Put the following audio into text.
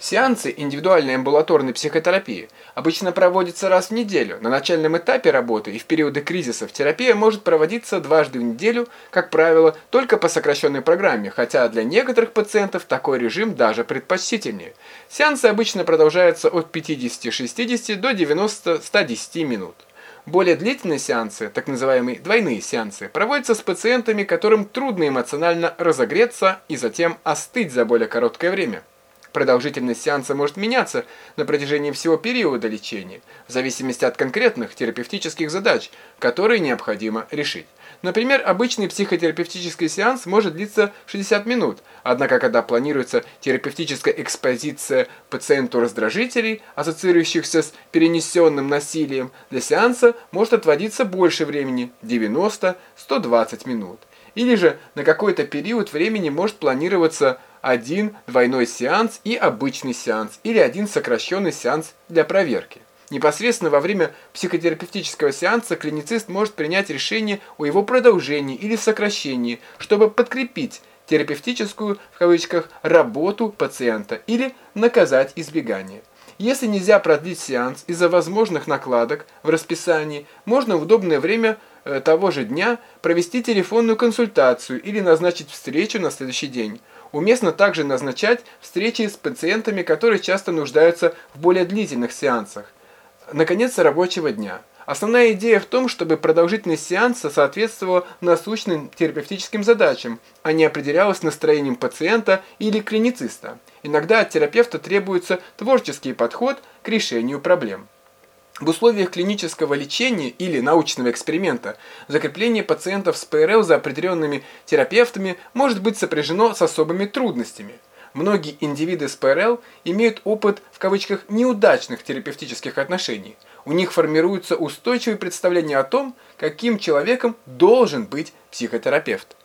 Сеансы индивидуальной амбулаторной психотерапии обычно проводятся раз в неделю. На начальном этапе работы и в периоды кризисов терапия может проводиться дважды в неделю, как правило, только по сокращенной программе, хотя для некоторых пациентов такой режим даже предпочтительнее. Сеансы обычно продолжаются от 50-60 до 90-110 минут. Более длительные сеансы, так называемые двойные сеансы, проводятся с пациентами, которым трудно эмоционально разогреться и затем остыть за более короткое время. Продолжительность сеанса может меняться на протяжении всего периода лечения, в зависимости от конкретных терапевтических задач, которые необходимо решить. Например, обычный психотерапевтический сеанс может длиться 60 минут, однако когда планируется терапевтическая экспозиция пациенту раздражителей, ассоциирующихся с перенесенным насилием, для сеанса может отводиться больше времени – 90-120 минут. Или же на какой-то период времени может планироваться один двойной сеанс и обычный сеанс, или один сокращенный сеанс для проверки. Непосредственно во время психотерапевтического сеанса клиницист может принять решение о его продолжении или сокращении, чтобы подкрепить терапевтическую, в кавычках, работу пациента или наказать избегание. Если нельзя продлить сеанс из-за возможных накладок в расписании, можно в удобное время того же дня провести телефонную консультацию или назначить встречу на следующий день. Уместно также назначать встречи с пациентами, которые часто нуждаются в более длительных сеансах. Наконец, рабочего дня. Основная идея в том, чтобы продолжительность сеанса соответствовала насущным терапевтическим задачам, а не определялась настроением пациента или клинициста. Иногда от терапевта требуется творческий подход к решению проблем. В условиях клинического лечения или научного эксперимента закрепление пациентов с ПРЛ за определенными терапевтами может быть сопряжено с особыми трудностями. Многие индивиды с ПРЛ имеют опыт в кавычках неудачных терапевтических отношений. У них формируется устойчивое представление о том, каким человеком должен быть психотерапевт.